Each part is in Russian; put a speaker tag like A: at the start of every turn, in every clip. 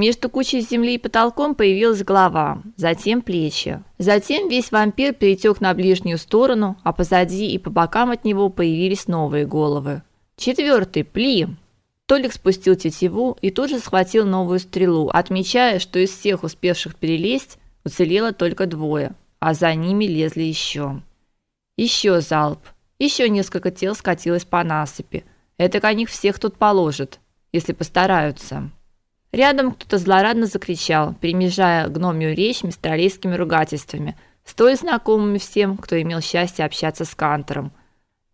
A: Между кучей земли и потолком появилась голова, затем плечи. Затем весь вампир перетек на ближнюю сторону, а позади и по бокам от него появились новые головы. Четвертый пли. Толик спустил тетиву и тут же схватил новую стрелу, отмечая, что из всех успевших перелезть уцелело только двое, а за ними лезли еще. Еще залп. Еще несколько тел скатилось по насыпи. Это о них всех тут положат, если постараются. Рядом кто-то злорадно закричал, перемежая гномью речь мистралийскими ругательствами, столь знакомыми всем, кто имел счастье общаться с Кантором.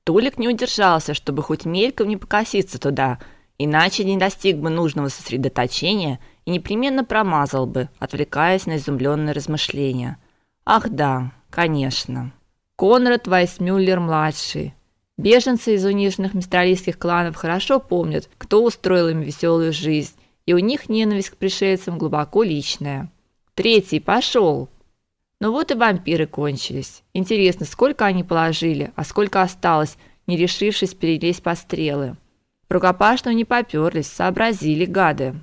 A: Толик не удержался, чтобы хоть мельком не покоситься туда, иначе не достиг бы нужного сосредоточения и непременно промазал бы, отвлекаясь на изумленные размышления. Ах да, конечно. Конрад Вайсмюллер-младший. Беженцы из униженных мистралийских кланов хорошо помнят, кто устроил им веселую жизнь и у них ненависть к пришельцам глубоко личная. Третий пошел. Ну вот и вампиры кончились. Интересно, сколько они положили, а сколько осталось, не решившись перелезть по стрелы. В не попёрлись, сообразили гады.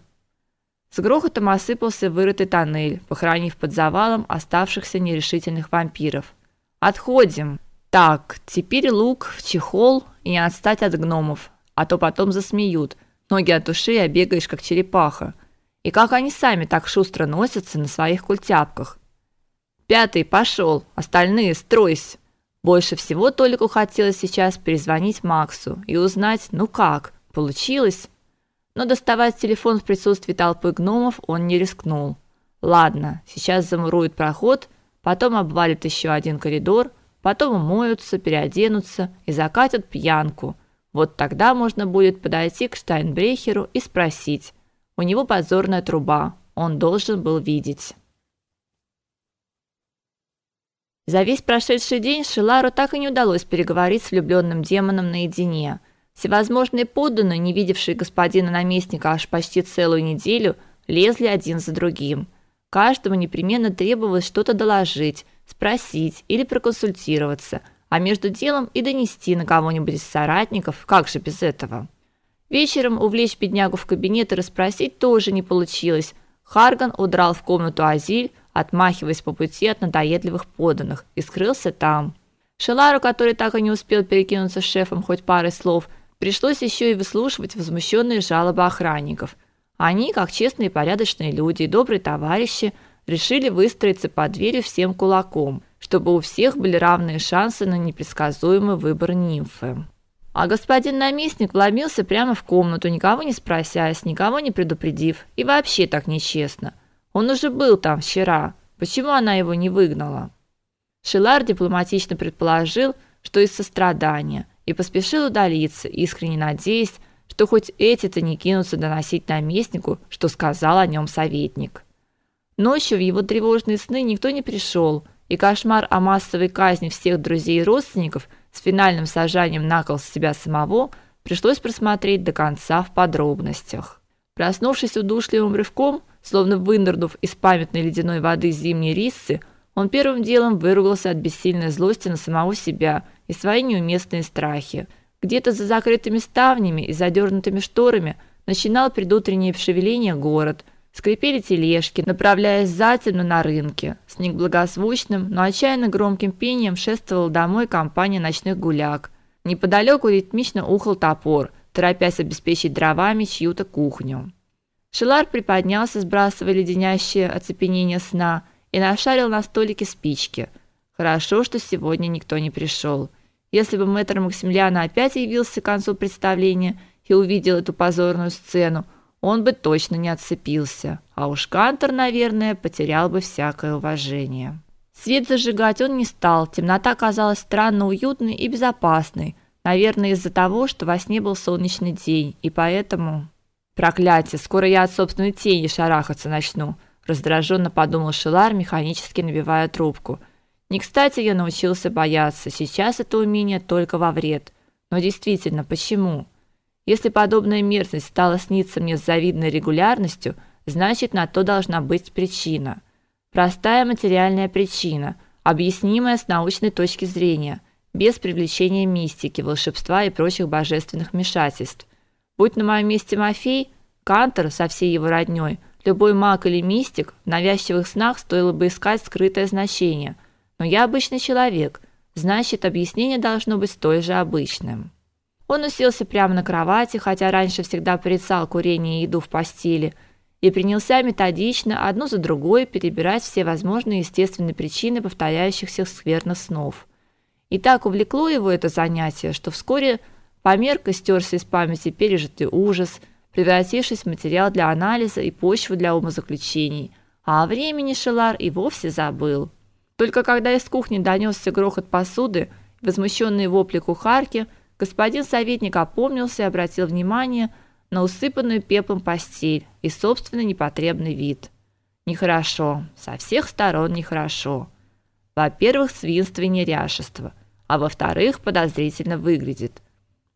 A: С грохотом осыпался вырытый тоннель, похоронив под завалом оставшихся нерешительных вампиров. Отходим. Так, теперь лук в чехол и не отстать от гномов, а то потом засмеют ноги от ушей, а бегаешь как черепаха. И как они сами так шустро носятся на своих культяпках. Пятый пошел, остальные стройсь. Больше всего Толику хотелось сейчас перезвонить Максу и узнать, ну как, получилось. Но доставать телефон в присутствии толпы гномов он не рискнул. Ладно, сейчас замуруют проход, потом обвалят еще один коридор, потом умоются, переоденутся и закатят пьянку – вот тогда можно будет подойти к Штайнбрехеру и спросить. У него подзорная труба, он должен был видеть. За весь прошедший день Шилару так и не удалось переговорить с влюбленным демоном наедине. Всевозможные подданные, не видевшие господина наместника аж почти целую неделю, лезли один за другим. Каждому непременно требовалось что-то доложить, спросить или проконсультироваться – а между делом и донести на кого-нибудь из соратников, как же без этого. Вечером увлечь беднягу в кабинет и расспросить тоже не получилось. Харган удрал в комнату Азиль, отмахиваясь по пути от надоедливых поданных, и скрылся там. Шелару, который так и не успел перекинуться с шефом хоть парой слов, пришлось еще и выслушивать возмущенные жалобы охранников. Они, как честные и порядочные люди и добрые товарищи, решили выстроиться под дверью всем кулаком – чтобы у всех были равные шансы на непредсказуемый выбор нимфы. А господин наместник вломился прямо в комнату, никого не спросясь, никого не предупредив, и вообще так нечестно. Он уже был там вчера. Почему она его не выгнала? Шилар дипломатично предположил, что из сострадания, и поспешил удалиться, искренне надеясь, что хоть эти-то не кинутся доносить наместнику, что сказал о нем советник. Ночью в его тревожные сны никто не пришел, и кошмар о массовой казни всех друзей и родственников с финальным сажанием на кол себя самого пришлось просмотреть до конца в подробностях. Проснувшись удушливым рывком, словно вынырнув из памятной ледяной воды зимней риссы, он первым делом выругался от бессильной злости на самого себя и свои неуместные страхи. Где-то за закрытыми ставнями и задернутыми шторами начинал предутреннее шевеление город – Скрипели тележки, направляясь затемно на рынке. С неблагозвучным, но отчаянно громким пением шествовала домой компания ночных гуляк. Неподалеку ритмично ухал топор, торопясь обеспечить дровами чью-то кухню. Шилар приподнялся, сбрасывая леденящее оцепенение сна, и нашарил на столике спички. Хорошо, что сегодня никто не пришел. Если бы мэтр Максимилиана опять явился к концу представления и увидел эту позорную сцену, он бы точно не отцепился, а уж Кантор, наверное, потерял бы всякое уважение. Свет зажигать он не стал, темнота казалась странно уютной и безопасной, наверное, из-за того, что во сне был солнечный день, и поэтому... Проклятие, скоро я от собственной тени шарахаться начну, раздраженно подумал Шилар, механически набивая трубку. Не кстати я научился бояться, сейчас это умение только во вред. Но действительно, почему? Если подобная мерзость стала сниться мне с завидной регулярностью, значит, на то должна быть причина. Простая материальная причина, объяснимая с научной точки зрения, без привлечения мистики, волшебства и прочих божественных вмешательств. Будь на моем месте Мафей, Кантор со всей его роднёй Любой маг или мистик в навязчивых снах стоило бы искать скрытое значение. Но я обычный человек, значит, объяснение должно быть столь же обычным. Он уселся прямо на кровати, хотя раньше всегда порицал курение и еду в постели, и принялся методично одну за другой перебирать все возможные естественные причины повторяющихся скверных снов. И так увлекло его это занятие, что вскоре померк и стерся из памяти пережитый ужас – превратившись в материал для анализа и почву для умозаключений, а о времени Шелар и вовсе забыл. Только когда из кухни донесся грохот посуды, возмущенные вопли кухарки, господин советник опомнился и обратил внимание на усыпанную пеплом постель и собственный непотребный вид. Нехорошо, со всех сторон нехорошо. Во-первых, свинство и неряшество, а во-вторых, подозрительно выглядит.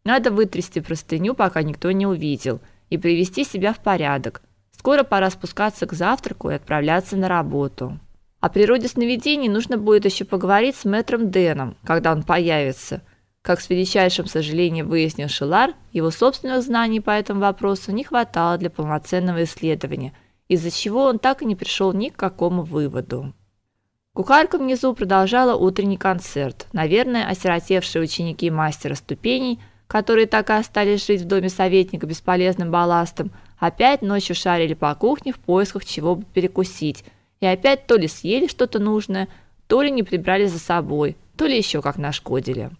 A: Надо вытрясти простыню, пока никто не увидел – и привести себя в порядок. Скоро пора спускаться к завтраку и отправляться на работу. О природе сновидений нужно будет еще поговорить с мэтром Дэном, когда он появится. Как с величайшим сожалением выяснил Шилар, его собственных знаний по этому вопросу не хватало для полноценного исследования, из-за чего он так и не пришел ни к какому выводу. Кухарка внизу продолжала утренний концерт. Наверное, осиротевшие ученики мастера ступеней – которые так и остались жить в доме советника бесполезным балластом, опять ночью шарили по кухне в поисках чего бы перекусить, и опять то ли съели что-то нужное, то ли не прибрали за собой, то ли еще как нашкодили.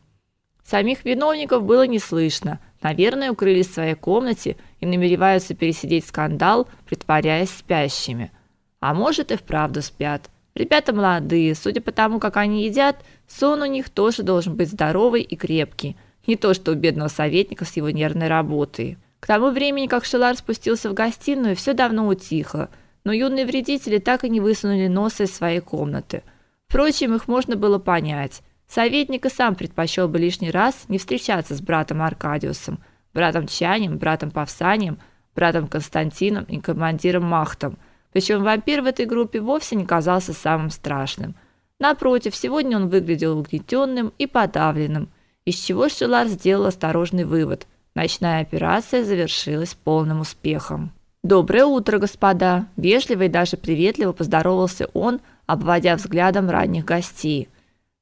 A: Самих виновников было не слышно. Наверное, укрылись в своей комнате и намереваются пересидеть скандал, притворяясь спящими. А может, и вправду спят. Ребята молодые, судя по тому, как они едят, сон у них тоже должен быть здоровый и крепкий – не то, что у бедного советника с его нервной работой. К тому времени, как Шелар спустился в гостиную, все давно утихло, но юные вредители так и не высунули носа из своей комнаты. Впрочем, их можно было понять. Советник и сам предпочел бы лишний раз не встречаться с братом Аркадиусом, братом Чанем, братом Павсанием, братом Константином и командиром Махтом. Причем вампир в этой группе вовсе не казался самым страшным. Напротив, сегодня он выглядел угнетенным и подавленным – из чего Шилар сделал осторожный вывод. Ночная операция завершилась полным успехом. Доброе утро, господа, вежливо и даже приветливо поздоровался он, обводя взглядом ранних гостей.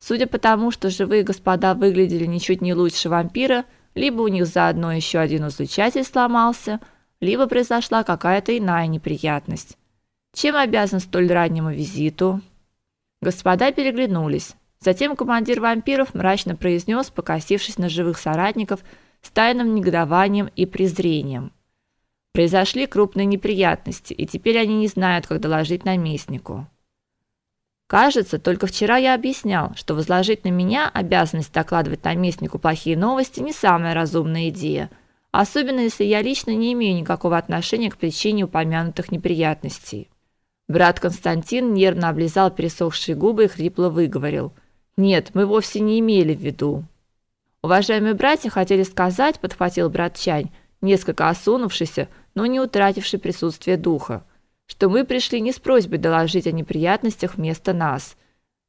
A: Судя по тому, что живые господа выглядели ничуть не лучше вампира, либо у них заодно еще один излучатель сломался, либо произошла какая-то иная неприятность. Чем обязан столь раннему визиту? Господа переглянулись. Затем командир вампиров мрачно произнес, покосившись на живых соратников с тайным негодованием и презрением. Произошли крупные неприятности, и теперь они не знают, как доложить наместнику. Кажется, только вчера я объяснял, что возложить на меня обязанность докладывать наместнику плохие новости не самая разумная идея, особенно если я лично не имею никакого отношения к причине упомянутых неприятностей. Брат Константин нервно облизал пересохшие губы и хрипло выговорил – нет, мы вовсе не имели в виду. Уважаемые братья хотели сказать, подхватил брат Чань, несколько осунувшийся, но не утративший присутствие духа, что мы пришли не с просьбой доложить о неприятностях вместо нас.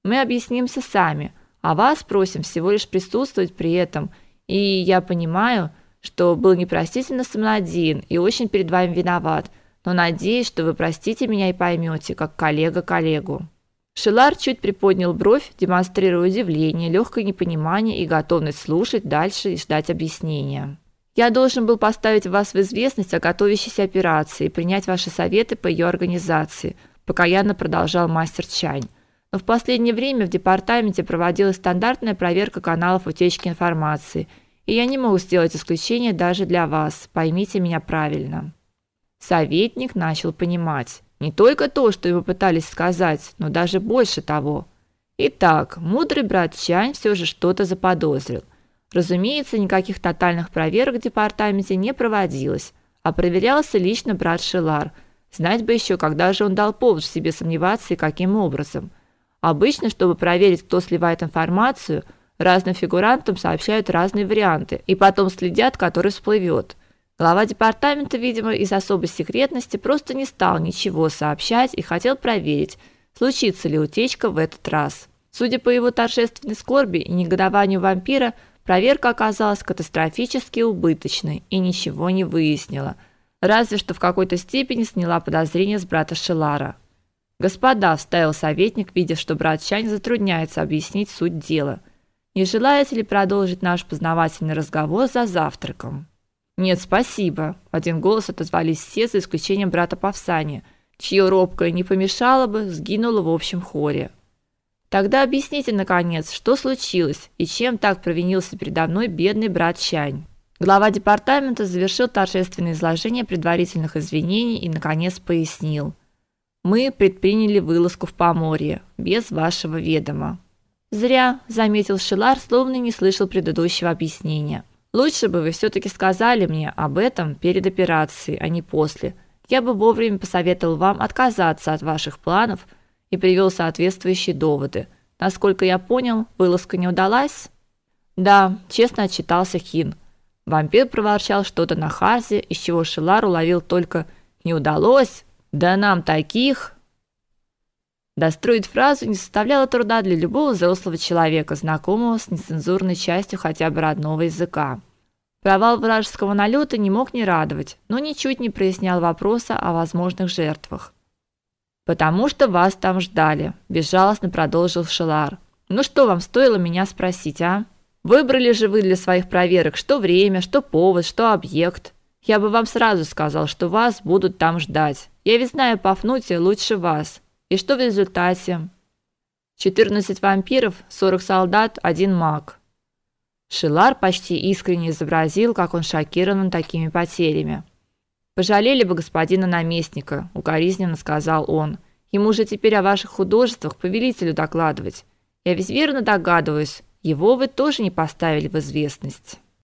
A: Мы объяснимся сами, а вас просим всего лишь присутствовать при этом. И я понимаю, что был непростительно самонадеян и очень перед вами виноват, но надеюсь, что вы простите меня и поймете, как коллега коллегу. Шилар чуть приподнял бровь, демонстрируя удивление, легкое непонимание и готовность слушать дальше и ждать объяснения. Я должен был поставить вас в известность о готовящейся операции и принять ваши советы по ее организации, покаянно продолжал мастер Чань. Но в последнее время в департаменте проводилась стандартная проверка каналов утечки информации, и я не могу сделать исключение даже для вас. Поймите меня правильно. Советник начал понимать. Не только то, что его пытались сказать, но даже больше того. Итак, мудрый брат Чань все же что-то заподозрил. Разумеется, никаких тотальных проверок в департаменте не проводилось, а проверялся лично брат Шилар. Знать бы еще, когда же он дал повод в себе сомневаться и каким образом. Обычно, чтобы проверить, кто сливает информацию, разным фигурантам сообщают разные варианты и потом следят, который всплывет – Глава департамента, видимо, из особой секретности просто не стал ничего сообщать и хотел проверить, случится ли утечка в этот раз. Судя по его торжественной скорби и негодованию вампира, проверка оказалась катастрофически убыточной и ничего не выяснила. Разве что в какой-то степени сняла подозрения с брата Шелара. Господа, вставил советник, видя, что брат Чань затрудняется объяснить суть дела. Не желаете ли продолжить наш познавательный разговор за завтраком? Нет, спасибо, один голос отозвались все, за исключением брата Павсани, чье робкое не помешало бы, сгинуло в общем хоре. Тогда объясните наконец, что случилось и чем так провинился передо мной бедный брат Чань. Глава департамента завершил торжественное изложение предварительных извинений и наконец пояснил: мы предприняли вылазку в Поморье без вашего ведома. Зря, заметил Шилар, словно не слышал предыдущего объяснения. Лучше бы вы все таки сказали мне об этом перед операцией, а не после. Я бы вовремя посоветовал вам отказаться от ваших планов и привел соответствующие доводы. Насколько я понял, вылазка не удалась? Да, честно отчитался Хин. Вампир проворчал что-то на Харзе, из чего Шилар уловил только «не удалось», «да нам таких». Достроить фразу не составляло труда для любого взрослого человека, знакомого с нецензурной частью хотя бы родного языка. Провал вражеского налета не мог не радовать, но ничуть не прояснял вопроса о возможных жертвах. «Потому что вас там ждали», – безжалостно продолжил Шелар. «Ну что вам стоило меня спросить, а?» Выбрали же вы для своих проверок что время, что повод, что объект. Я бы вам сразу сказал, что вас будут там ждать. Я ведь знаю Пафнутия лучше вас. И что в результате? 14 вампиров, 40 солдат, один маг. Шилар почти искренне изобразил, как он шокирован такими потерями. Пожалели бы господина наместника, укоризненно сказал он. Ему же теперь о ваших художествах повелителю докладывать. Я ведь верно догадываюсь, его вы тоже не поставили в известность.